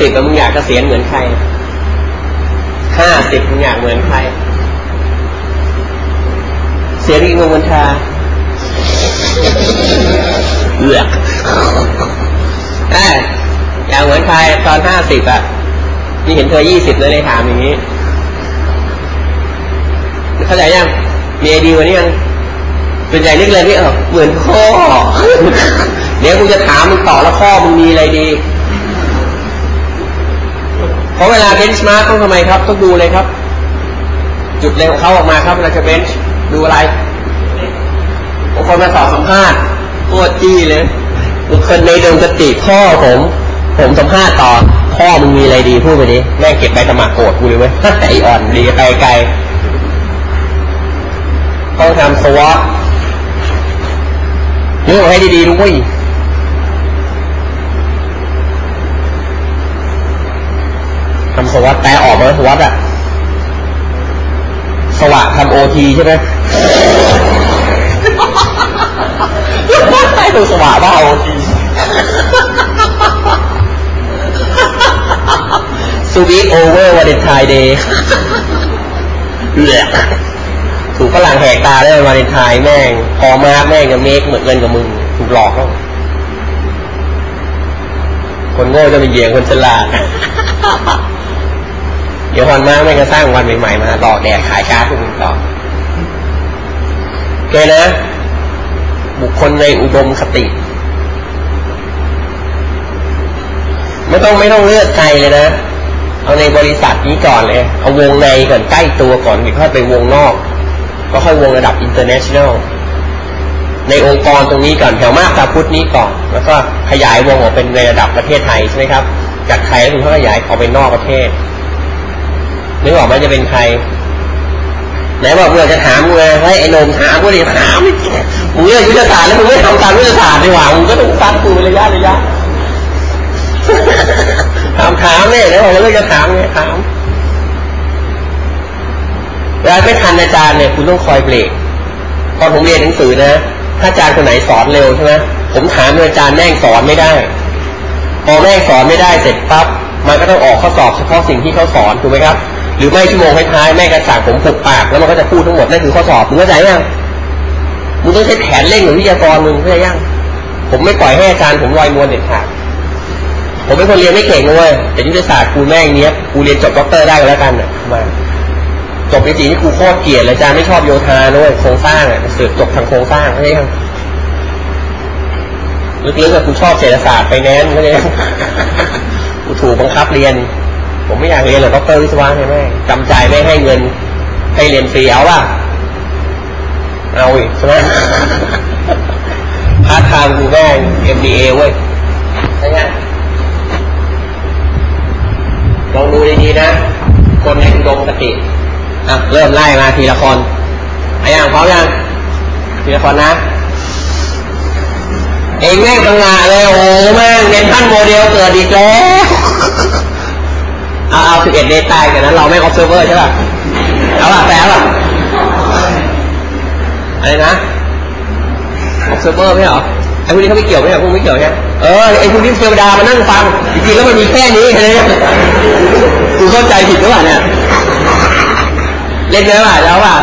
สิบมึงอยากเกษียณเหมือนใครห้าสิบมึงอยากเหมือนใคร เสียรีงวันชาเลือกอยากเหมือนใครตอนห้าสิบอะนี่เห็นเธอยี่สิบเลยเลยถามอย่างนี้ เข้าใจยังมีไอดีวันนี้ยังเป็นใจเรื่องเลยที่เออเหมือนพ่อเดี๋ยวกูจะถามมึงต่อแล้วพ่อมึงมีอะไรดี เพราะเวลาเบนช์มาร์กต้องทำไมครับ ต้องดูเลยครับ จุดเร็วเขาออกมาครับเราจะเบนช์ดูอะไรบางคนมาสอบสัมภาษณ์โคตรจี้เลยบุคคลในดวงกติพ่อผม ผมสัมภาษณ์ต่อพ่อมึงมีอะไรดีพูดไปดิแม่เก็บใบสมัครโกรธกูเลยเว้ยไออ่อนดีไปไกลต้องทำสวอตเรื่องให้ดีๆด้วย ทำสวัสดแปลออกไหมสวัสดอะสวะทำโอทีใช่ไหมให้ตัวสวะบ้าโอทีสวีทโอเวอร์วันเดนไทเดย์เหลือถูกฝรั่งแหกตาได้วันเดนไทแม่งพอมาแม่งจะเมกเหมือนเงินกับมึง ถูกหลอกเขาคนโง่จะเป็นเหยียงคนฉลาด เดี๋ยววันมากแม่ก็สร้างวันใหม่ๆมาหลอกแดกขายการ์ดพวกมึงต่อโอเกนะ บุคคลในอุดมคติ ไม่ต้องไม่ต้องเลือกใจเลยนะ เอาในบริษัทนี้ก่อนเลย เอาวงในก่อนใกล้ตัวก่อนเดี๋ยวค่อยไปวงนอก ก็ค่อยวงระดับอินเตอร์เนชั่นแนลในองค์กรตรงนี้ก่อนแถวมากตาพุทธนี้ก่อน แล้วก็ขยายวงออกเป็นในระดับประเทศไทยใช่ไหมครับ จากไทยคุณก็ขยายออกไปนอกประเทศ นึกออกไหมจะเป็นใครไหนบอกเมื่อจะถามมึงไงไอ้นมถามกูดิถามมึงเลือกยุทธศาสตร์แล้วมึงไม่ทำตามยุทธศาสตร์ดีกว่ามึงก็ต้องฟังกูระยะระยะถามถามเนี่ยไหนบอกเลือจะถามไงถามเวลาไม่ทันอาจารย์เนี่ยคุณต้องคอยเบรกตอนผมเรียนหนังสือนะถ้าอาจารย์คนไหนสอนเร็วใช่ไหมผมถามอาจารย์แม่งสอนไม่ได้ พอแม่งสอนไม่ได้เสร็จปั๊บมันก็ต้องออกข้อสอบเฉพาะสิ่งที่เขาสอนถูกไหมครับ หรือไม่ชั่วโมงท้ายๆแม่กระสั่งผมผูกปากแล้วมันก็จะพูดทั้งหมดนั่นคือข้อสอบมึงเข้าใจยังมึงต้องใช้แผนเร่งหรือวิทยากรมึงเข้าใจยังผมไม่ปล่อยให้อาจารย์ผมลอยนวลเด็ดขาดผมเป็นคนเรียนไม่เก่งเลยแต่ยุทธศาสตร์กูแม่งเนี้ยกูเรียนจบด็อกเตอร์ได้แล้วกันมาจบจริงๆนี่กูโคตรเกลียดเลยอาจารย์ไม่ชอบโยธาด้วยโครงสร้างอะสืบจบทางโครงสร้างเข้าใจยังลึกๆกับกูชอบเศรษฐศาสตร์ไปแน่นเข้าใจยังกูถูกบังคับเรียน ผมไม่อยากเรียนหรอกด็อกเตอร์วิศวะใช่ไหมจำใจไม่ให้เงิน ให้เรียนฟรีเอาป่ะเอาอีกใช่ไหมพาร์ทไทม์กูแม่ง MBA เว้ยใช่ไหมลองดูดีๆนะ คนในอุดมคติอะเริ่มไล่มาทีละคนอายังพร้อมยังทีละคนนะ เองแม่งตังงาเลยโอ้แม่งเน้นท่านโมเดลเกิดอีกแล้ว เอาเอาสิบเอ็ดเดตายกันนั้นเราไม่ observer ใช่ป่ะเอาป่ะแปลป่ะอะไรนะ observer ไม่หรอไอ้พวกนี้เขาไม่เกี่ยวไม่หรอพวกไม่เกี่ยวใช่เออไอ้พวกนี้เทวดามานั่งฟังจริงๆแล้วมันมีแค่นี้เลยกูเข้าใจผิดหรือเปล่าเนี่ยเล่นเยอะป่ะแล้วป่ะ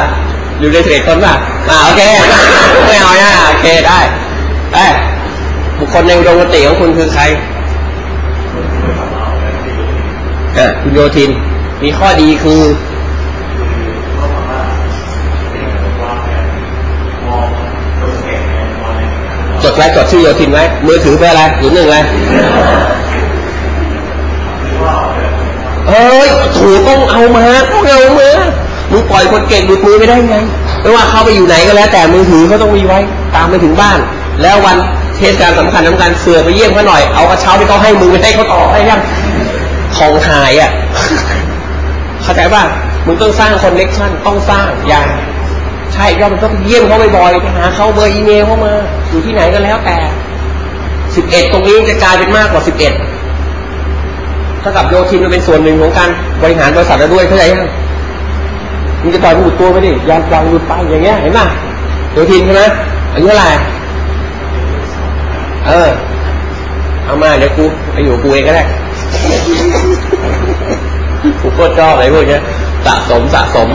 อยู่ในสิเอ็ดคนป่ะอ่าโอเคไม่เอาเนี่ยโอเคได้ไอ้บุคคลในดมคติของคุณคือใคร คุณโยทิน มีข้อดีคือจดไว้จดชื่อโยทินไว้ มือถือไปอะไรหรือหนึ่งอะไรเฮ้ยถูกต้องเอามาต้องเอามามึงปล่อยคนเก่งหลุดมือไม่ได้ไงไม่ว่าเขาไปอยู่ไหนก็แล้ว แต่มือถือเขาต้องมีไว้ ตามไปถึงบ้าน แล้ววันเทศกาลสำคัญสำคัญเสือไปเยี่ยมเขาหน่อย เอากระเช้าที่เขาให้มือไปให้เขาต่อให้ยัง ของหายอะ เข้าใจป่ะมึงต้องสร้าง connection ต้องสร้างอย่างใช่ก็มันต้องเยี่ยมเขาบ่อยๆไปหาเขาเบอร์อีเมลเข้ามา อยู่ที่ไหนก็แล้วแต่สิบเอ็ดตรงนี้จะกลายเป็นมากกว่าสิบเอ็ดเท่ากับโยทินมันเป็นส่วนหนึ่งของการบริหารบริษัทแล้วด้วยเข้าใจยังมึงจะปล่อยมึงตัวไปดิยอมยอมหลุดไปอย่างเงี้ยเห็นป่ะโยทินใช่ไหมอายุเท่าไหร่เออ เอามาเดี๋ยวกูไปอยู่กูเองก็ได้ ผมก็ชอบอะไรพวกนี้สะสมสะสม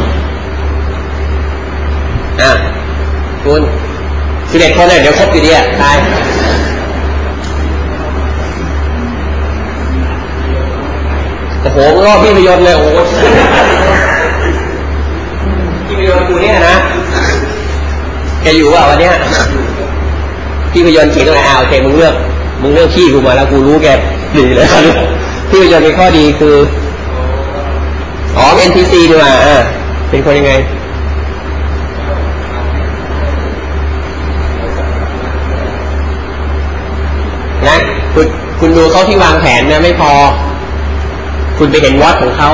อะคุณสิบเอ็ดคนเนี่ยเดี๋ยวครบอยู่ดีอะตายโอ้โหรอบพี่พยนต์เลยโอ้โหพี่พยนต์กูเนี่ยนะแกอยู่ว่าวันเนี้ยพี่พยนต์ขีดตรงไหนอ่าโอเคมึงเลือกมึงเลือกขี้กูมาแล้วกูรู้แกดีเลย พี่พยนต์มีข้อดีคืออ๋อ NPC ดีกว่าอ่าเป็นคนยังไงนะคุณคุณดูเขาที่วางแผนนะไม่พอ คุณไปเห็นวัดของเขา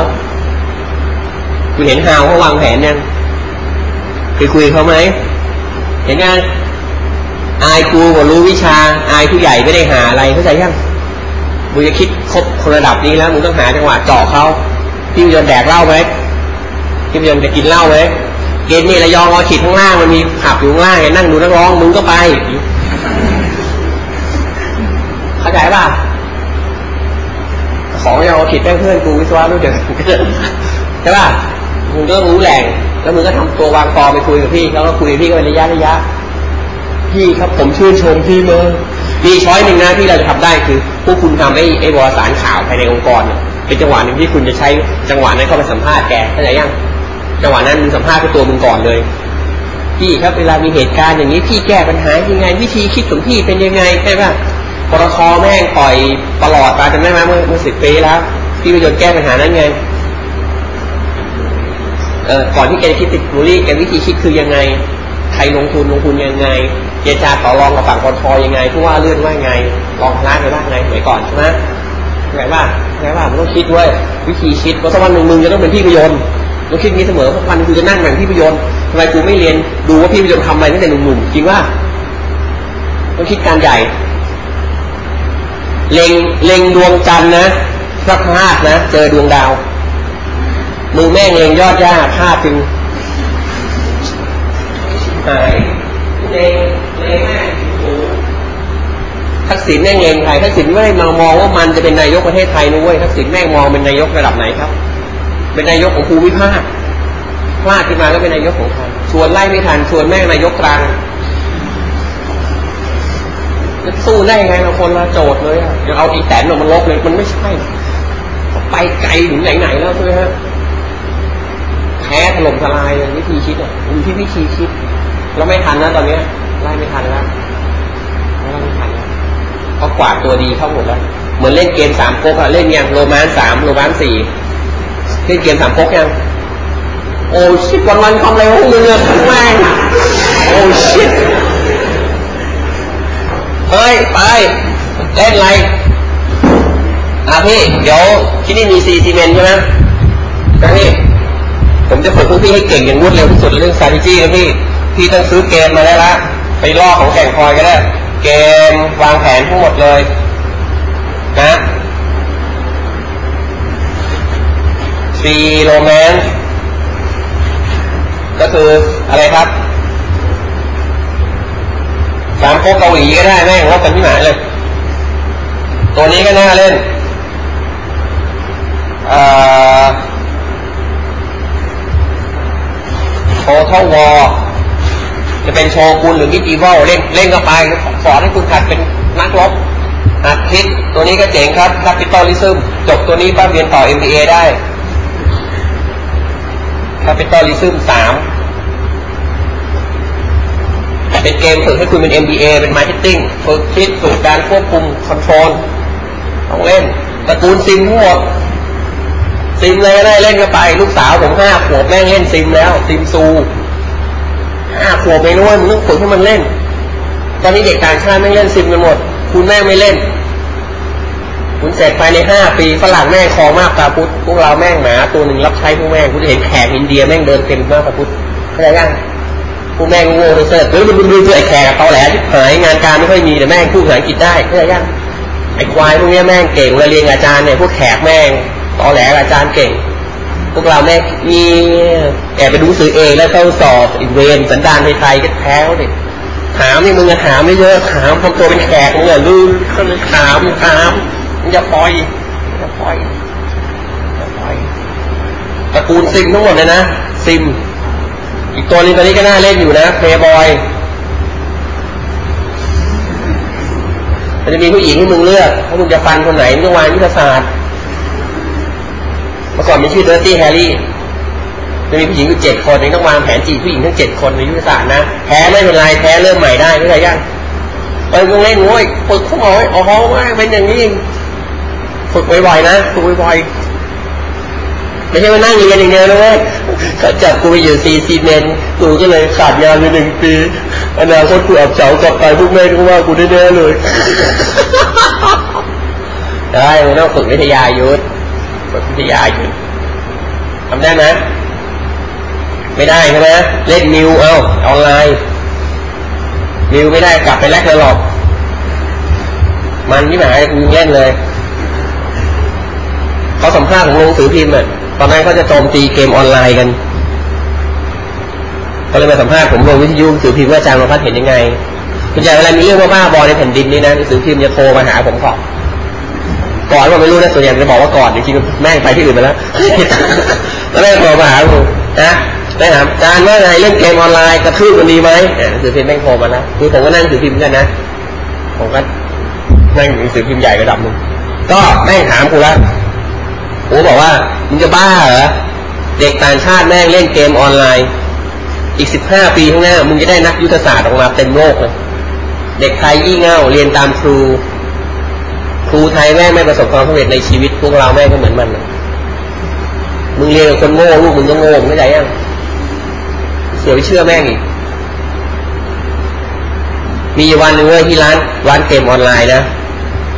คุณเห็นฮาวเขาวางแผนยังไปคุยเขาไหมเห็นยังอายกูก็รู้วิชา อายผู้ใหญ่ไม่ได้หาอะไรเข้าใจยัง มึงจะคิดครบคนระดับนี้แล้วมึงต้องหาจังหวะเจาะเขาพี่ยนแดกเหล้าไหมพี่ยนจะกินเหล้าไหมเกณฑ์นี่ระยองเอาขีดข้างล่างมันมีขับอยู่ข้างล่างไงนั่งดูนักร้องมึงก็ไป เข้าใจป่ะของยอาผิดแม่เพื่อนกูวิศวะด้เดี๋ยวใช่ป่ะมึงก็รู้แหล่งแล้วมึงก็ทำตัววางกอไปคุยกับพี่เขาก็คุยพี่ก็เป็นระยะระยะพี่ครับผมชื่นชมพี่เลย มีช้อยหนึ่งนะที่เราจะทำได้คือพวกคุณทำไอ้ไอ้วารสารข่าวภายในองค์กรเนี่ยเป็นจังหวะหนึ่งที่คุณจะใช้จังหวะนั้นเข้าไปสัมภาษณ์แกเข้าใจยังจังหวะนั้นมึงสัมภาษณ์ตัวมึงก่อนเลยพี่ครับเวลามีเหตุการณ์อย่างนี้พี่แก้ปัญหายังไง วิธีคิดของพี่เป็นยังไงใช่ป่ะปตทแม่งปล่อยตลอดมาจำได้ไหมเมื่อเมื่อสิบปีแล้วพี่ประโยชน์แก้ปัญหานั้นไงเออก่อนที่แกจะคิดติดบุรี่แกวิธีคิดคือยังไง ใครลงทุนลงทุนยังไง เจรจาต่อรองกับฝั่งปตทยังไงผู้ว่าเลื่อนว่าไงรองพนักงานว่าไงสมัยก่อนใช่ไหมไงว่าไงว่ามันต้องคิดด้วยวิธีคิดเพราะสักวันหนึ่งมึงจะต้องเป็นพี่ประโยชน์ต้องคิดนี้เสมอเพราะวันกูจะนั่งแบ่งพี่ประโยชน์ทำไมกูไม่เรียนดูว่าพี่ประโยชน์ทำอะไรตั้งแต่หนุ่มๆจริงว่าต้องคิดการใหญ่เล็งเล็งดวงจันทร์นะถ้าพาดนะเจอดวงดาวมือแม่งเล็งยอดหญ้าพลาดจึงหาย เลงเลงแม่ทักษิณแม่งเลงใครทักษิณไม่ได้มามองว่ามันจะเป็นนายกประเทศไทยนะเว้ยทักษิณแม่งมองเป็นนายกระดับไหนครับ เป็นนายกของภูมิภาคพลาดขึ้นมาก็เป็นนายกของไทยชวนไล่ไม่ทันชวนแม่งนายกกลางจะสู้ได้ไงเราคนละโจทย์เลยอะย่าเอาอีแตนมันลบเลยมันไม่ใช่ไปไกลถึงไหนๆแล้วใช่ไหมฮะแพ้ถล่มทลายวิธีคิดอะอยู่ที่วิธีคิด เราไม่ทันนะตอนนี้ไล่ไม่ทันแล้วไล่ไม่ทันแล้วเพราะกวาดตัวดีเข้าหมดแล้ว เหมือนเล่นเกมสามก๊กอะเล่นยังโรมานสามโรมานสี่เล่นเกมสามก๊กยังโอ้ชิบวันวันทำอะไรวะมึงเนี่ยแม่งโอ้ชิบเฮ้ยไปเล่นอะไรอะพี่เดี๋ยวที่นี่มีซีซีเมนใช่ไหมนะพี่ผมจะฝึกพวกพี่ให้เก่งอย่างรวดเร็วที่สุดเรื่อง strategy นะพี่ พี่ต้องซื้อเกมมาได้ละไปล่อของแข่งคอยก็ได้เกมวางแผนทั้งหมดเลย นะซีโรแมนก็คืออะไรครับสามโคเกาหลีก็ได้แม่งลบกันที่ไหนเลย ตัวนี้ก็น่าเล่นโชว์ท่าวอ จะเป็นโชกุนหรือมิจิวอลเล่นเล่นก็ไปสอนให้คุณหัดเป็นนักรบหัดคิดตัวนี้ก็เจ๋งครับ Capitalism จบตัวนี้ป้าเรียนต่อ MBA ได้ Capitalism สามเป็นเกมฝึกให้คุณเป็น MBA เป็น Marketing ฝึกคิดฝึกการควบคุม control ต้องเล่นตระกูลซิมทั้งหมดซิมเลยได้เล่นก็ไป ลูกสาวผมห้าขวบแม่งเล่นซิมแล้ว Sim Zoo ห้าขวบไปนู้นมึงต้องฝึกให้มันเล่น ตอนนี้เด็กต่างชาติไม่เล่นซิมกันหมด คุณแม่ไม่เล่น คุณเสร็จภายในห้าปีฝรั่งแม่คอมากตาพุทธพวกเราแม่งหมาตัวหนึ่งรับใช้พวกแม่คุณเห็นแขกอินเดียแม่งเดินเต็มมากตาพุทธเข้าใจยังผู้แม่งโง่เสร์ฟหรือมันดูไอ้แขกเตาแหลที่หายงานการไม่ค่อยมีแต่แม่งพูดภาษาอังกฤษได้เข้าใจยังไอ้ควายพวกนี้แม่งเก่งเลาเรียนอาจารย์เนี่ยพวกแขกแม่งตอแหลอาจารย์เก่ง พวกเราแม่มีแอบไปดูสื่อเองแล้วเข้าสอบอีกเวรสันดานไทยๆก็แพ้เด็กถามนี่มึงจะถามไม่เยอะถามทำตัวเป็นแขกมึงอย่าลืมเขาเลยถามถามมึงอย่าปล่อยจะปล่อยจะปล่อยตระกูลซิมทั้งหมดเลยนะซิม อีกตัวนี้ตอนนี้ก็น่าเล่นอยู่นะเพย์บอยมันจะมีผู้หญิงให้มึงเลือกถ้ามึงจะฟันคนไหนมึงต้องวางยุทธศาสตร์ มื่อก่อนมีชื่อเดอร์ตี้แฮร์รี่จะมีผู้หญิงอยู่เจ็ดคนเองต้องวางแผนจีบผู้หญิงทั้งเจ็ดคนในยุทธศาสตร์นะแพ้ไม่เป็นไรแพ้เริ่มใหม่ได้ไม่ใช่ยังไปมึงเล่นโว้ยฝึกเขาบอกอ๋อว่าเป็นอย่างนี้ฝึกบ่อยๆนะฝึกบ่อยๆไม่ใช่ว่านั่งเรียนอย่างเดียวนะเว้ยเขาจับกูไปอยู่ซีซีเมนกูก็เลยขาดงานไปหนึ่งปีอนาคตกูอับเฉากลับไปพวกแม่ก็ว่ากูแน่ๆเลยได้มึงต้องฝึกวิทยายุทธ ฝึกวิทยาอยุทธทำได้ไหมไม่ได้ใช่ไหมเล่นมิวเอาออนไลน์มิวไม่ได้กลับไปแลกเลยหรอกมันที่ไหนกูเล่นเลยเขาสัมภาษณ์ของลงสือพิมพ์อะตอนนั้นเขาจะโจมตีเกมออนไลน์กันเขาเลยมาสัมภาษณ์ผมลงวิทยุสือพิมพ์ว่าอาจารย์มาพัฒเห็นยังไงคุณยายเวลามีเรื่องบ้าบอในแผ่นดินนี่นะสือพิมพ์จะโทรมาหาผมก่อน ก่อนว่าไม่รู้นะส่วนใหญ่จะบอกว่าก่อนจริงๆแม่งไปที่อื่นไปแล้วแล้วแม่โทรมาหาผมนะไปถามอารว่าไงเล่นเกมออนไลน์กระทืบมันดีไหมสือพิมพ์แม่งโทรมาแล้วคือผมก็นั่งสือพิมพ์กันนะผมก็นั่งหนังสือพิมพ์ใหญ่ระดับหนึ่งก็แม่งถามกูแล้วกูบอกว่ามึงจะบ้าเหรอเด็กต่างชาติแม่งเล่นเกมออนไลน์ อีกสิบห้าปีข้างหน้ามึงจะได้นักยุทธศาสตร์ออกมาเต็มโลกเลยเด็กไทยยี่เง่าเรียนตามครู ครูไทยแม่ไม่ประสบความสำเร็จในชีวิตพวกเราแม่ก็เหมือนมันมึงเรียนกับคนโง่ลูกมึงก็โง่ไม่ใช่ยังเสียไปเชื่อแม่งอีกมีวันหนึ่งเว้ยที่ร้านร้านเกมออนไลน์นะ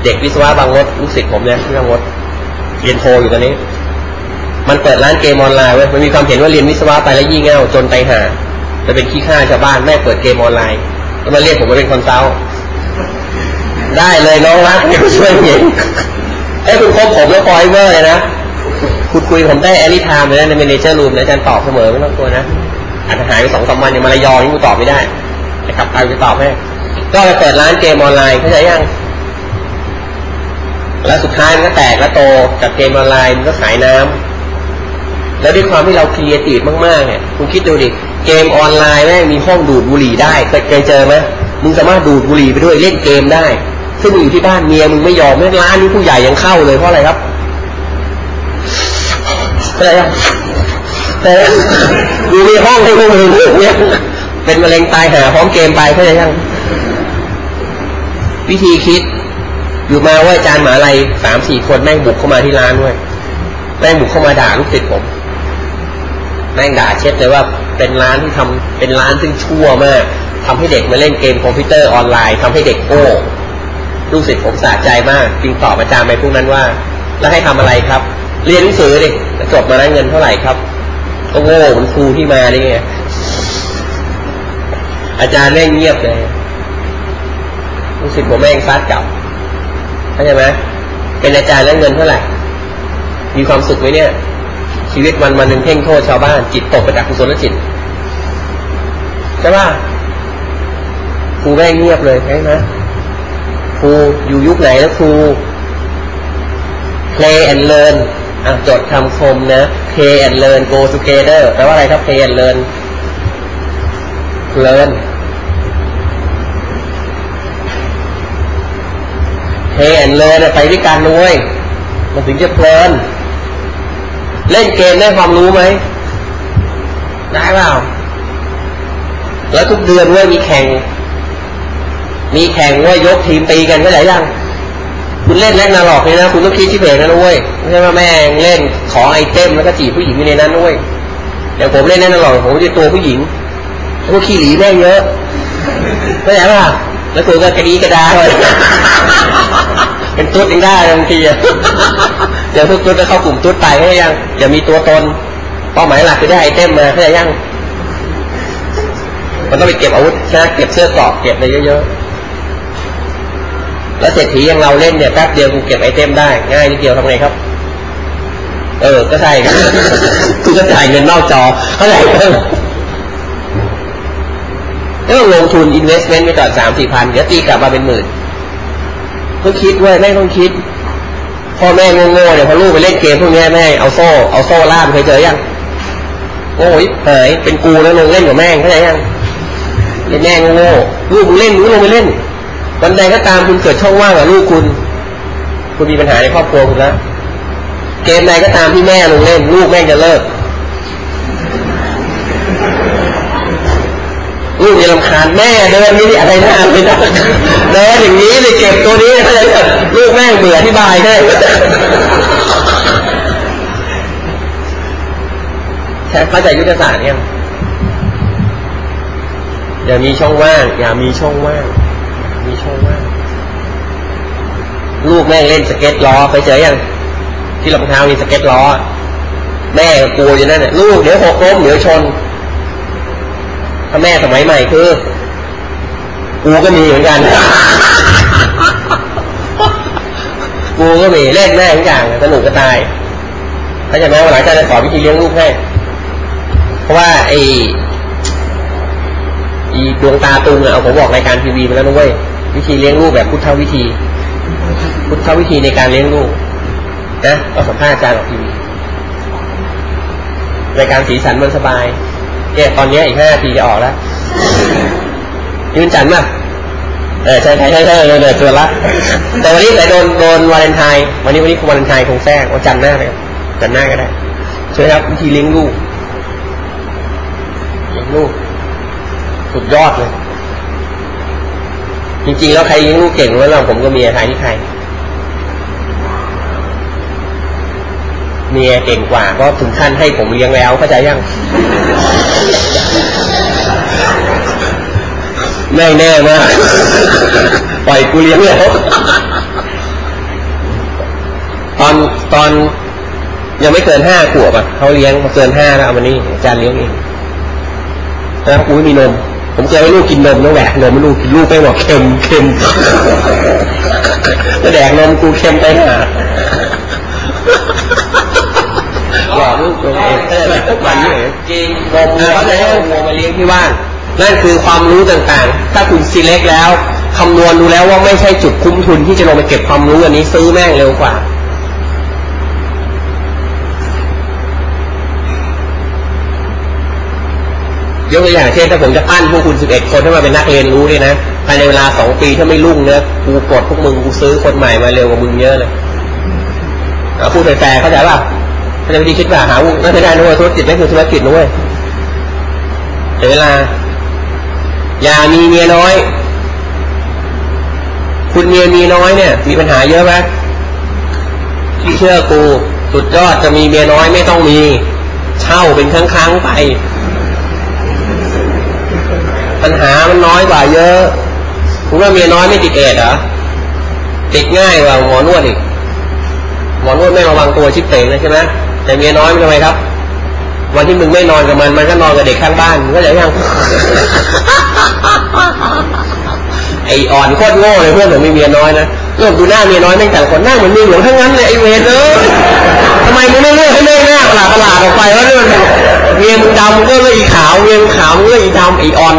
เด็กวิศวะบางรถลูกศิษย์ผมเนี่ยที่บางรถเรียนโทอยู่ตอนนี้ มันเปิดร้านเกมออนไลน์เว้ยมันมีความเห็นว่าเรียนวิศวะไปแล้วยี่เง่าจนไปหาจะเป็นขี้ข้าชาวบ้านแม่เปิดเกมออนไลน์แล้วมาเรียกผมมาเป็น consult ได้เลยน้องรักเนี่ยช่วยเห็นไอ้คุณคบผมแล้วคอยเวอร์เลยนะคุณคุยผมได้ anytime เลยนะใน manager room นะอาจารย์ตอบเสมอไม่ต้องกลัวนะอาจจะหายไปสองสามวันยังมาระยองนี่กูตอบไม่ได้นะครับใครจะตอบให้ก็ไปเปิดร้านเกมออนไลน์เข้าใจยังแล้วสุดท้ายมันก็แตกแล้วโตจากเกมออนไลน์มันก็ขายน้ำแล้วด้วยความที่เราครีเอทีฟมากๆเนี่ยคุณคิดดูดิเกมออนไลน์แม่งมีห้องดูดบุหรี่ได้เคยเจอไหมมึงสามารถดูดบุหรี่ไปด้วยเล่นเกมได้ ซึ่งมึงอยู่ที่บ้านเมียมึงไม่ยอมไม่ร้านนี้ผู้ใหญ่ยังเข้าเลยเพราะอะไรครับอะไรอะแต่อยู่ในห้องให้พวกมึงเนี่ยเป็นมะเร็งตายหาพร้อมเกมไปเข้าใจยัง วิธีคิด อยู่มาว่าอาจารย์หมาลัยสามสี่คนแม่งบุกเข้ามาที่ร้านด้วยแม่งบุกเข้ามาด่าลูกศิษย์ผม แม่งด่าเช็ดเลยว่าเป็นร้านที่ทำเป็นร้านซึ่งชั่วมากทำให้เด็กมาเล่นเกมคอมพิวเตอร์ออนไลน์ทำให้เด็กโง่ ลูกศิษย์ผมสะใจมากจึงตอบอาจารย์ไปพวกนั้นว่า แล้วให้ทำอะไรครับ เรียนหนังสือดิจบมาได้เงินเท่าไหร่ครับก็โง่เหมือนครูที่มานี่ไงอาจารย์แม่งเงียบเลยลูกศิษย์ผมแม่งซัดกลับเข้าใจไหมเป็นอาจารย์แล้วเงินเท่าไหร่มีความสุขไหมเนี่ย ชีวิตวันวันหนึ่งเพ่งโทษชาวบ้าน จิตตกไปจากกุศลจิตใช่ป่ะครูแม่งเงียบเลยใช่ไหม ครูอยู่ยุคไหนแล้วครู play and learn อะจดคำคมนะ play and learn go together แปลว่าอะไรครับ play and learn learn play and learn ไปด้วยกันด้วย มันถึงจะเพลิน เล่นเกมได้ความรู้ไหม ได้เปล่า แล้วทุกเดือนว่ามีแข่ง มีแข่งว่ายกทีมตีกันก็หลายอย่างคุณเล่นแรกนาหลอกเลยนะ คุณต้องคิดที่เพลนะด้วยไม่ใช่ว่าแม่งเล่นขอไอเทมแล้วก็จีบผู้หญิงอยู่ในนั้นด้วยเดี๋ยวผมเล่นแรกนาหลอกผมจะตัวผู้หญิงพวกขี้หลีแม่งเยอะเข้าใจป่ะแล้วตัวก็กระดีกระดาเลยเป็นตุ๊ดยังได้บางทีอะเดี๋ยวทุกตุ๊ดจะเข้ากลุ่มตุ๊ดไปให้ยังจะมีตัวตนเป้าหมายหลักคือได้ไอเทมมาเข้ยังมันต้องไปเก็บอาวุธใช่ไหมเก็บเสื้อกราะเก็บอะไรเยอะๆ แล้วเศรษฐีอย่างเราเล่นเนี่ยแป๊บเดียวกูเก็บไอเทมได้ ง่ายนิดเดียวทำไงครับ เออ ก็ใช่ครับคือก็จ่ายเงินนอกจอเข้าใจแล้วลงทุน investment ไปก่อนสามสี่พันเดี๋ยวตีกลับมาเป็นหมื่นต้องคิดเว้ยไม่ต้องคิดพ่อแม่โง่ๆเนี่ยพอลูกไปเล่นเกมพวกนี้แม่เอาโซ่เอาโซ่ล่ามเคยเจอยังโอ้ยหายเป็นกูแล้วลงเล่นกับแม่เข้าใจยังเล่นแม่โง่ลูกมึงเล่นมึงลงไปเล่น วันใดก็ตามคุณเกิดช่องว่างกับลูกคุณ คุณมีปัญหาในครอบครัวคุณแล้วเกมใดก็ตามที่แม่ลงเล่น ลูกแม่จะเลิก ลูกจะลำคาญแม่เดินนี่อะไรหนะไม่ได้เดินอย่างนี้เลยเก็บตัวนี้เขาจะลูกแม่เบื่อที่บายได้แค่เข้าใจยุทธศาสตร์เนี่ยอย่ามีช่องว่าง อย่ามีช่องว่าง มีช่องว่างลูกแม่เล่นสเก็ตล้อไปเจอยังที่รองเท้ามีสเก็ตล้อ แม่กลัวอยู่นั่นแหละลูกเดี๋ยวหกล้มเดี๋ยวชน ถ้าแม่สมัยใหม่คือกูก็มีเหมือนกันกูก็มีเล่นแม่ทุกอย่างสนุกก็ตายเข้าใจไหมวันหลังจะสอนวิธีเลี้ยงลูกให้ เพราะว่าไอ้ดวงตาตุงเอาผมบอกรายการทีวีไปแล้วนุ้ย วิธีเลี้ยงลูกแบบพุทธวิธี พุทธวิธีในการเลี้ยงลูกนะก็สัมภาษณ์อาจารย์ออกทีวีรายการสีสันมันสบายเนี่ยตอนนี้อีกห้านาทีจะออกแล้วยืนจันมาเออใช่ใช่ใช่ใช่เลยเลยตัวละ แต่วันนี้แต่โดนโดนวาเลนไทน์วันนี้วันนี้วาเลนไทน์คงแทรกวันจันทร์หน้าเลยจันทร์หน้าก็ได้ช่วยครับวิธีเลี้ยงลูกเลี้ยงลูกสุดยอดเลย จริงๆแล้วใครเลี้ยงลูกเก่งแล้วเราผมก็มีอะไรที่ใครเมียเก่งกว่าก็ถึงขั้นให้ผมเลี้ยงแล้วเข้าใจยังแน่แน่มากปล่อยกูเลี้ยงแล้วตอนตอนยังไม่เกินห้าขวบอะเขาเลี้ยงเกินห้าแล้วเอามานี่อาจารย์เลี้ยงเองแล้วกูไม่มีนม ผมเคยให้ลูกกินนมแล้วแหวกนมลูกลูกไปบอกเค็มเค็มแล้วแดกนมกูเค็มไปหาหลอกลูกตัวเองเออทุกวันนี้จริงนมเขาจะให้วัวมาเลี้ยงที่บ้าน นั่นคือความรู้ต่างๆ ถ้าคุณซีเล็กแล้วคำนวณดูแล้วว่าไม่ใช่จุดคุ้มทุนที่จะลงไปเก็บความรู้อันนี้ซื้อแม่งเร็วกว่า ยกตัวอย่างเช่นถ้าผมจะปั้นพวกคุณสิบเอ็ดคนให้มาเป็นนักเรียนรู้เนี่ยนะภายในเวลาสองปีถ้าไม่รุ่งเนี่ยกูกดพวกมึงกูซื้อคนใหม่มาเร็วกว่ามึงเยอะเลยพูดแฟร์เข้าใจป่ะเข้าใจวิธีคิดว่าหาวุ้งไม่ได้นะเว้ยธุรกิจไม่คือธุรกิจนะเว้ยเสียเวลา อย่ามีเมียน้อย คุณเมียมีน้อยเนี่ย มีปัญหาเยอะไหมที่เชื่อกูสุดยอดจะมีเมียน้อยไม่ต้องมี เช่าเป็นครั้งๆไป ปัญหามันน้อยกว่าเยอะคุณว่าเมียน้อยไม่ติดเอดเหรอติดง่ายกว่าหมอนวดอีกหมอนวดไม่ระวังตัวชิบเตงเลยใช่ไหมแต่เมียน้อยมันทำไมครับ วันที่มึงไม่นอนกับมันมันก็นอนกับเด็กข้างบ้านมึงก็จะยังไออ่อนโคตรโง่เลยเพื่อนผมมีเมียน้อยนะเลือกดูหน้าเมียน้อยแม่งแต่งคนหน้าเหมือนมีหลวงทั้งนั้นเลยไอเวรเออทำไมมึงไม่เลือกให้แม่หน้าประหลาดประหลาดออกไปวะเรื่องเมียมึงดำก็เลยอีขาวเมียมึงขาวมึงก็อีดำไออ่อน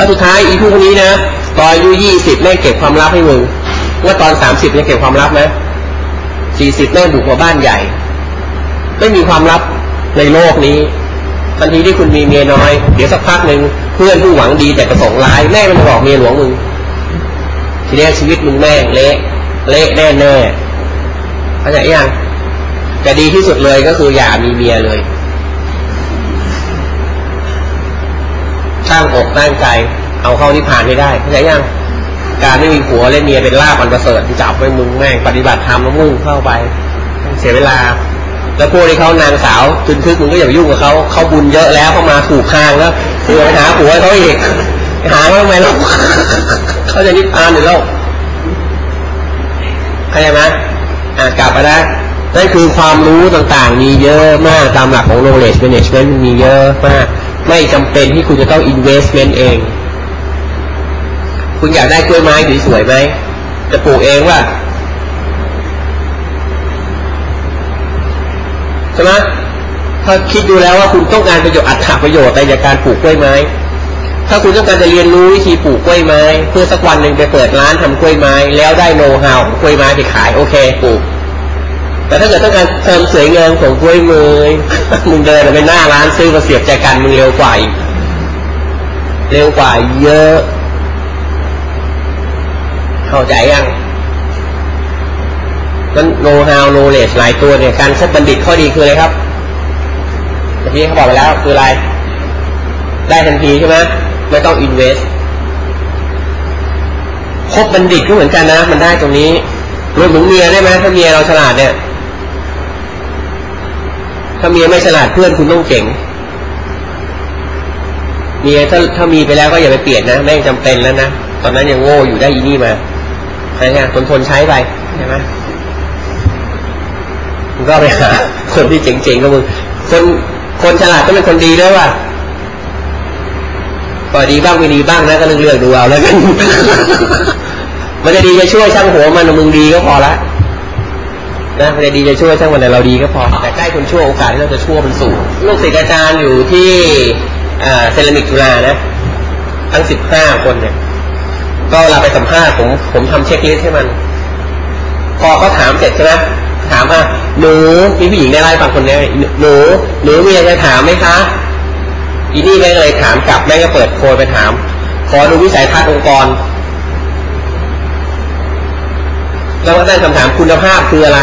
แล้วสุดท้ายอีพวกนี้นะตอนอายุยี่สิบแม่เก็บความลับให้มึงว่าตอนสามสิบเนี่ยเก็บความลับนะสี่สิบแม่บุกมาบ้านใหญ่ ไม่มีความลับในโลกนี้ ทันทีที่คุณมีเมียน้อย เดี๋ยวสักพักหนึ่งเพื่อนผู้หวังดีแต่ประสงค์ร้ายแม่มันบอกเมียหลวงมึงทีนี้ชีวิตมึงแม่เละเละแน่แน่เข้าใจยังแต่ดีที่สุดเลยก็คืออย่ามีเมียเลย ตั้งอกตั้งใจ เอาเข้าที่ผ่านให้ได้เข้าใจยังการไม่มีผัวเล่นเมียเป็นลาบอันประเสริฐที่จับไว้มึงแม่งปฏิบัติธรรมแล้วมุ่งเข้าไปเสียเวลา แล้วพวกที่เขานางสาวทึนทึกมึงก็อย่ายุ่งกับเขาเขาบุญเยอะแล้วเขามาถูกทางแล้วคือไปหาผัวเขาอีกหาเขาทำไมแล้วเขาจะนิพพานหรือแล้วเข้าใจไหมอ่ากลับมาได้นั่นคือความรู้ต่างๆ มีเยอะมากตามหลักของ knowledge management มีเยอะมาก ไม่จำเป็นที่คุณจะต้อง investment เอง คุณอยากได้กล้วยไม้สวยๆไหมจะปลูกเองว่าใช่ไหมถ้าคิดดูแล้วว่าคุณต้องการประโยชน์อัตถประโยชน์อะไรจากการปลูกกล้วยไม้ ถ้าคุณต้องการจะเรียนรู้วิธีปลูกกล้วยไม้ เพื่อสักวันหนึ่งไปเปิดร้านทำกล้วยไม้ แล้วได้โน้ตฮาวกล้วยไม้ไปขายโอเคปลูก แต่ถ้าเกิดต้องการเติมสวยงามของกล้วยไม้มึงเดินไปหน้าร้านซื้อมาเสียบใจกันมึงเร็วกว่าเร็วกว่าเยอะ เข้าใจยังนั้น know how knowledge หลายตัวเนี่ยการคบบัณฑิตข้อดีคืออะไรครับเมื่อกี้เขาบอกไปแล้วคืออะไร ได้ทันทีใช่ไหมไม่ต้อง invest คบบัณฑิตก็เหมือนกันนะ มันได้ตรงนี้รวมถึงเมียได้ไหมถ้าเมียเราฉลาดเนี่ย ถ้าเมียไม่ฉลาดเพื่อนคุณต้องเก่งเมียถ้าถ้ามีไปแล้วก็อย่าไปเปลี่ยนนะแม่งจำเป็นแล้วนะตอนนั้นยังโง่อยู่ได้อีนี่มาใช่ไหมทนทนใช้ไปใช่ไหมมึงก็ไปหาคนที่เจ๋งๆก็มึงคนคนฉลาดก็เป็นคนดีด้วยว่ะพอดีบ้างไม่ดีบ้างนะก็เลือกดูเอาแล้วกันมันจะดีจะช่วยช่างหัวมันมึงดีก็พอละ นะมันจะดีจะช่วยช่างวันไหนเราดีก็พอ แต่ใกล้คนชั่วโอกาสที่เราจะชั่วมันสูงลูกศิษย์อาจารย์อยู่ที่เซรามิกจุฬานะ ทั้งสิบห้าคนเนี่ย ก็เวลาไปสัมภาษณ์ผมผมทำเช็คลิสต์ให้มัน พอเขาถามเสร็จใช่ไหมถามว่าหนูมีผู้หญิงในไลน์ฟังคนนี้หนูหนูมีอะไรถามไหมคะอีนี่แม่งเลยถามกลับแม่งก็เปิดโคดไปถาม ขอดูวิสัยทัศน์องค์กร แล้วก็ตั้งคำถามคุณภาพคืออะไร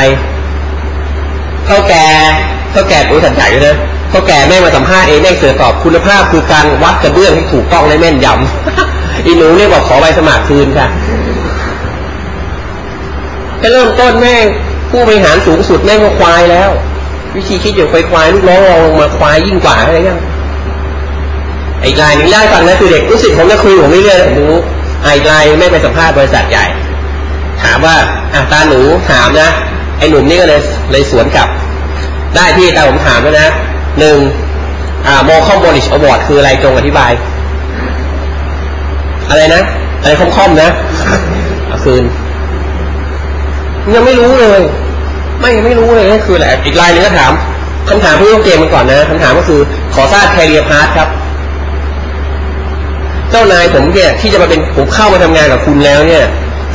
เท่าแก่เท่าแก่รู้สัญญาอยู่นะเท่าแก่แม่มาสัมภาษณ์เองแม่เสือตอบคุณภาพคือการวัดกระเบื้องให้ถูกต้องและแม่นยำอีหนูเนี่ยบอกขอใบสมัครคืนค่ะแค่เริ่มต้นแม่ผู้บริหารสูงสุดแม่ก็ควายแล้ว วิธีคิดอย่างควายลูกน้องเรามาควายยิ่งกว่าอะไรยังไอ้ลายนี้ได้ฟังนะคือเด็กรู้สึกผมจะคุยผมไม่เรื่อยผมรู้ไอ้ลายแม่ไปสัมภาษณ์บริษัทใหญ่ ถามว่าอะตาหนูถามนะ ไอ้หนุ่มนี่ก็เลยเลยสวนกลับ ได้ที่ตาผมถามแล้วนะหนึ่งอ่า Malcolm Baldrige Award คืออะไรจงอธิบาย อะไรนะ อะไรค่อมๆนะคืนยังไม่รู้เลย ไม่ยังไม่รู้เลยนี่นคืออะไรอีกลายนึงก็ถามคำถามเพื่อเกมมันก่อนนะคำถามก็คือขอทราบ career path ครับ เจ้านายผมเนี่ยที่จะมาเป็นผมเข้ามาทำงานกับคุณแล้วเนี่ย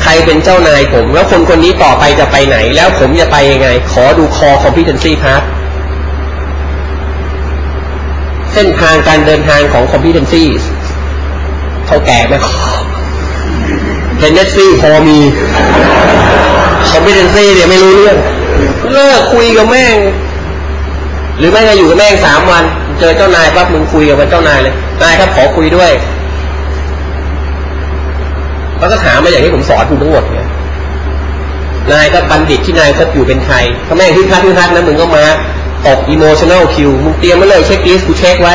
ใครเป็นเจ้านายผม แล้วคนคนนี้ต่อไปจะไปไหน แล้วผมจะไปยังไง ขอดูคอ competency path เส้นทางการเดินทางของ competency เถ้าแก่ไหมเทนเนสซี่พอมี competency เนี่ยไม่รู้เรื่อง เลิกคุยกับแม่ง หรือแม่งจะอยู่กับแม่งสามวัน เจอเจ้านายปั๊บมึงคุยกับเจ้านายเลย นายครับขอคุยด้วย แล้วก็ถามมาอย่างที่ผมสอนคุณทั้งหมดเนี่ยนายก็บัณฑิตที่นายคบอยู่เป็นใครถ้าแม่งที่คัดที่คัดนะมึงก็มาตก emotional Q มึงเตรียมมาเลยเช็คลิสกูเช็คไว้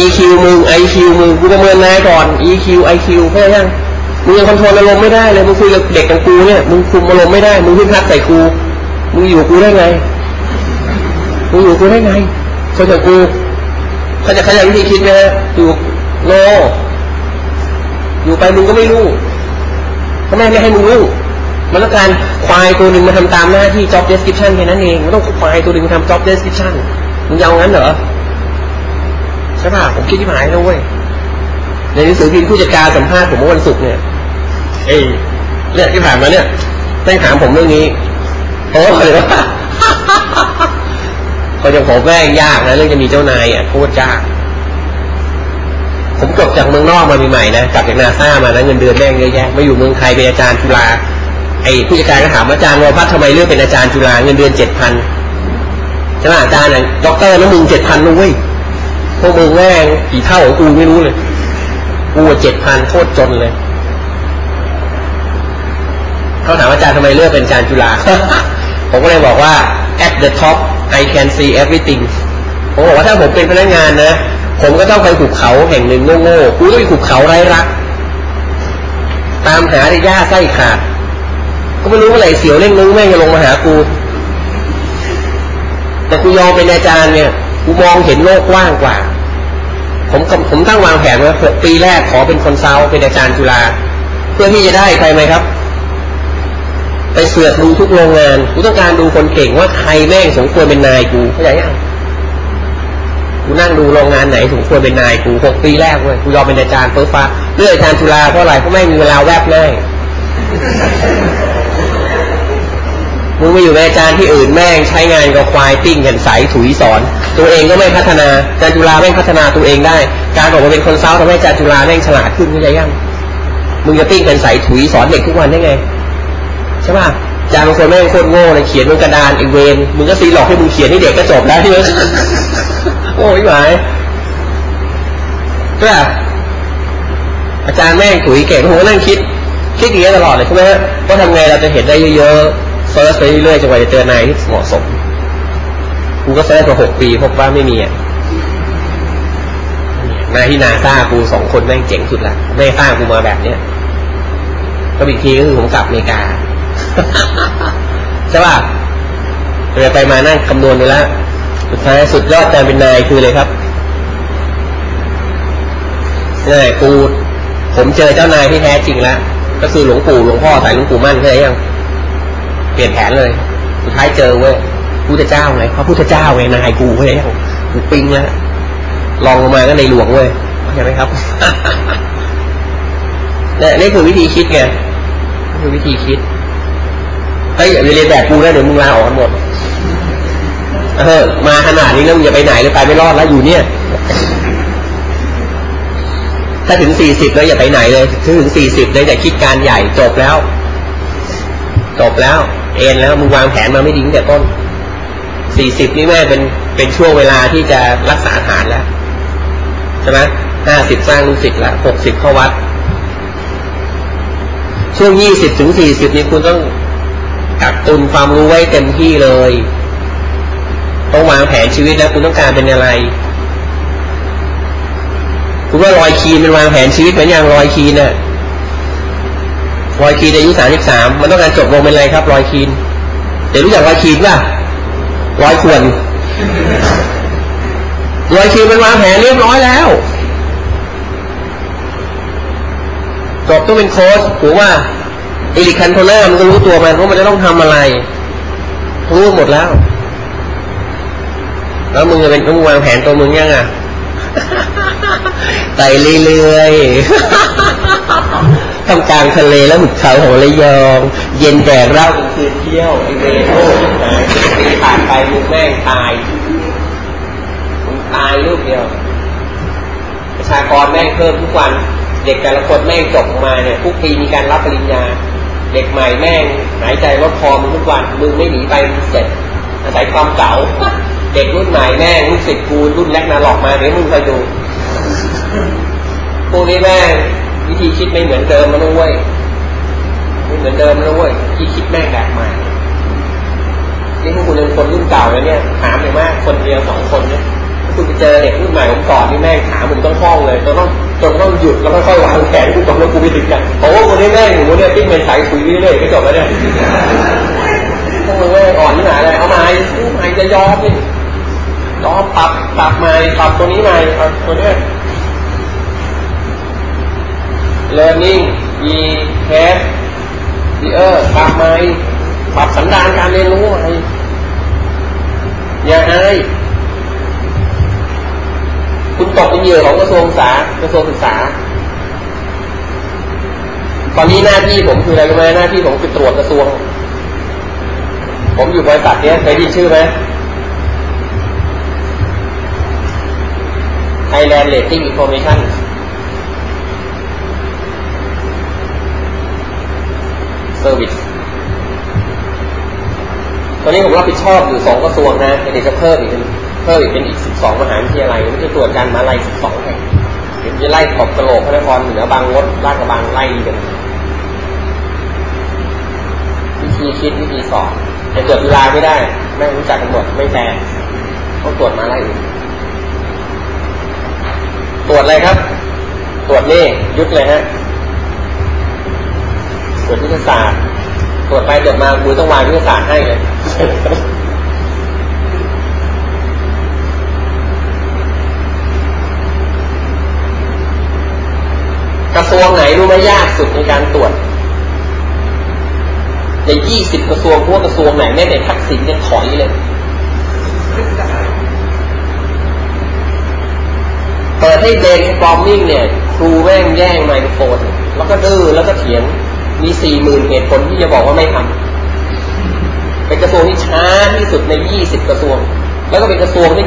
EQ มึง IQ มึงกูประเมินนายก่อน EQ IQ เพื่อยังมึงยังคอนโทรลอารมณ์ไม่ได้เลยมึงคุยกับเด็กกับกูเนี่ยมึงคุมอารมณ์ไม่ได้มึงพิพักใส่กูมึงอยู่กูได้ไงมึงอยู่กูได้ไงเขาจะกูเขาจะขยันวิธีคิดไหมฮะอยู่โนอยู่ไปมึงก็ไม่รู้ ทำไมไม่ให้มึงรู้มันต้องการควายตัวหนึ่งมาทำตามหน้าที่ job description แค่นั้นเองมันต้องควายตัวหนึ่งมาทำ job description มึงยาวงั้นเหรอใช่ป่ะผมคิดที่หมายนะเว้ยในหนังสือพิมพ์ผู้จัดการสัมภาษณ์ผมเมื่อวันศุกร์เนี่ยเอ้เรื่องที่ผ่านมาเนี่ยได้ถามผมเรื่องนี้โอ้เลยว่าก็ยังผมแม่งยากนะเรื่องจะมีเจ้านายอะโคตรยาก ผมจบจากเมืองนอกมาใหม่ๆนะกลับจากนาซามานะเงินเดือนแม่งเยอะแยะมาอยู่เมืองไทยเป็นอาจารย์จุฬาไอ้ผู้จัดการก็ถามอาจารย์วรพัฒน์ทำไมเลือกเป็นอาจารย์จุฬาเงินเดือนเจ็ดพันใช่ไหมอาจารย์เนี่ยด็อกเตอร์แล้วมึงเจ็ดพันนุ้ยพวกมึงแม่งกี่เท่าของกูไม่รู้เลยกูเจ็ดพันโคตรจนเลยเขาถามอาจารย์ทำไมเลือกเป็นอาจารย์จุฬาผมก็เลยบอกว่า at the top I can see everything ผมบอกว่าถ้าผมเป็นพนักงานนะ ผมก็ต้องไปขุบเขาแห่งหนึ่งโง่ๆกูต้องไปขุบเขาไร้รัก ตามหาในย่าไส้ขาด ก็ไม่รู้เมื่อไหร่เสียวเล่งนึงแม่งจะลงมาหากู แต่กูยอมเป็นอาจารย์เนี่ย กูมองเห็นโลกกว้างกว่า ผมผมตั้งวางแผนว่าปีแรกขอเป็นคนเซาเป็นอาจารย์จุฬาเพื่อที่จะได้ใครไหมครับ ไปเสือกดูทุกโรงงาน กูต้องการดูคนเก่งว่าใครแม่งสมควรเป็นนายกูเข้าใจยัง กูนั่งดูโรงงานไหนสมควรเป็นนายกูหกปีแรกเว้ยกูยอมเป็นอาจารย์เฟิร์ฟ้าเลือกอาจารย์จุฬาเพราะอะไรเพราะไม่มีเวลาแวบง่ายมึงไปอยู่ในอาจารย์ที่อื่นแม่งใช้งานกับควายปิ้งกันใสถุยสอน ตัวเองก็ไม่พัฒนาอาจารย์จุฬาแม่งพัฒนาตัวเองได้ การออกมาเป็นคนเซ้าทำให้อาจารย์จุฬาแม่งฉลาดขึ้นเข้าใจยังมึงจะปิ้งกันใสถุยสอนเด็กทุกวันได้ไงใช่ป่ะอาจารย์บางคนแม่งโคตรโง่เลยเขียนบนกระดานอีเวนมึงก็ซีหลอกให้มึงเขียนให้เด็กก็จบแล้วที่มึง โอ้ยหมายใช่ป่ะอาจารย์แม่งถุยเก่งผมก็นั่งคิด คิดอย่างนี้ตลอดเลยใช่ไหมฮะว่าทำไงเราจะเห็นได้เยอะๆเซิร์ชไปเรื่อยๆจนกว่าจะเจอนายที่เหมาะสมกูก็เซิร์ชมาหกปีพบว่าไม่มีอะนายที่นาซากูสองคนแม่งเจ๋งสุดละไม่สร้างกูมาแบบเนี้ยก็อีกทีก็คือผมกลับอเมริกาใช่ป่ะเลยไปมานั่งคำนวณไปแล้ว สุดท้ายสุดยอดการเป็นนายคือเลยครับนี่กูผมเจอเจ้านายที่แท้จริงแล้ว ก็คือหลวงปู่หลวงพ่อสายหลวงปู่มั่นเคยยัง เปลี่ยนแผนเลย สุดท้ายเจอเว้ยพุทธเจ้าไงพระพุทธเจ้าไงนายกูเคยยังกูปิงแล้วลองลงมาก็ในหลวงเว้ยเข้าใจไหมครับนี่นี่คือวิธีคิดไงนี่คือวิธีคิดเฮ้ยอย่าเรียนแบบกูนะเดี๋ยวมึงลาออกกันหมด เออมาขนาดนี้แล้วมึงจะไปไหนเลยไปไม่รอดแล้วอยู่เนี่ย ถ้าถึงสี่สิบแล้วอย่าไปไหนเลยถ้าถึงสี่สิบเลยอย่าคิดการใหญ่จบแล้ว จบแล้ว เอ็นแล้วมึงวางแผนมาไม่ดีตั้งแต่ต้นสี่สิบนี่แม่เป็นเป็นช่วงเวลาที่จะรักษาฐานแล้วใช่ไหมห้าสิบสร้างลูกศิษย์แล้วหกสิบเข้าวัด ช่วงยี่สิบถึงสี่สิบนี้คุณต้องกักตุนความรู้ไว้เต็มที่เลย ต้องวางแผนชีวิตแล้วคุณต้องการเป็นอะไร คุณว่ารอยคีนเป็นวางแผนชีวิตเหมือนอย่างรอยคีนน่ะรอยคีนอายุสามสิบสามมันต้องการจบลงเป็นอะไรครับ รอยคีนเดี๋ยวรู้จักรอยคีนป่ะรอยควรรอยคีนเป็นวางแผนเรียบร้อยแล้วจบต้องเป็นโค้ชถูกว่าเอลิคันโทน่ามันก็รู้ตัวมันว่ามันจะต้องทำอะไรรู้หมดแล้ว แล้วมึงจะเป็นต้องวางแผนตัวมึงยังอะไต่เรื่อยๆทำกลางทะเลแล้วหุบเขาของระยอง เย็นแดดเล่าคืนเที่ยวไอเวโอ้ปีผ่านไปมึงแม่งตายมึงตายลูกเดียว ประชากรแม่งเพิ่มทุกวัน เด็กแต่ละคนแม่งจบมาเนี่ยทุกปีมีการรับปริญญา เด็กใหม่แม่งหายใจลดคอมึงทุกวันมึงไม่หนีไปมึงเสร็จอาศัยความเก่า เด็กรุ่นใหม่แม่รุ่นสิบกูรุ่นแรกนาหลอกมาเดี๋ยวมึงคอยดูพวกนี้แม่วิธีคิดไม่เหมือนเดิมมันด้วยไม่เหมือนเดิมมันด้วยที่คิดแม่งแบบใหม่นี่พวกคุณเป็นคนรุ่นเก่าแล้วเนี่ยถามเลยวมากคนเดียวสองคนเนี่ยคุณไปเจอเด็กรุ่นใหม่ผมสอนนี่แม่งถามมึงต้องห้องเลยจนต้องจนต้องหยุดแล้วค่อยๆวางแผนกูจบแล้วกูไปถึงกันโอ้โหคนนี้แม่งหนูเนี่ยติ้งเป็นสายคุยเรื่อยๆก็จบแล้วเนี่ยพวกมึงแม่งอ่อนที่ไหนเลยเอาไม้ไม้จะยอมนี่ ยอมปรับปรับไม้ปรับตัวนี้ไม้ปรับตัวนี้ learning e have ดีเออปรับไม้ปรับสันดานการเรียนรู้ไม้อย่าอายคุณตกเป็นเหยื่อของกระทรวงศึกษากระทรวงศึกษา ตอนนี้หน้าที่ผมคืออะไรรู้ไหมหน้าที่ผมคือตรวจกระทรวง ผมอยู่บริษัทนี้เคยได้ชื่อไหม Thailand Rating Information Service ตอนนี้ผมรับผิดชอบอยู่สองกระทรวงนะเดี๋ยวจะเพิ่มอีกเพิ่มอีกเป็นอีกสิบสองมหาวิทยาลัยมันจะตรวจการมาไล่สิบสองแห่งเดี๋ยวจะไล่ขอบกระโหลกพระนครเหนือบางมดลาดกระบังไล่กันวิธีคิดวิธีสอนแต่ตรวจเวลาไม่ได้ ไม่รู้จักกันหมดไม่แฟร์ต้องตรวจมาไล่อื่น ตรวจอะไรครับ ตรวจนี่ยุดเลยฮะตรวจวิทยาศาสตร์ตรวจไปตรวจมาคุต้องวางวิทยาศาสตร์ให้เลยกระทรวงไหนรู้ไหมยากสุดในการตรวจในยี่สิบกระทรวงพวกกระทรวงไหนแม่ในทักษิณเนี่ยถอยเลย อ้เดนฟอร์มิ่งเนี่ยครูแว่งแย่งไมโครโฟนแล้วก็ดื้อแล้วก็เถียงมีสี่หมื่นเหตุผลที่จะบอกว่าไม่ทำเป็นกระทรวงที่ช้าที่สุดในยี่สิบกระทรวง แล้วก็เป็นกระทรวงที่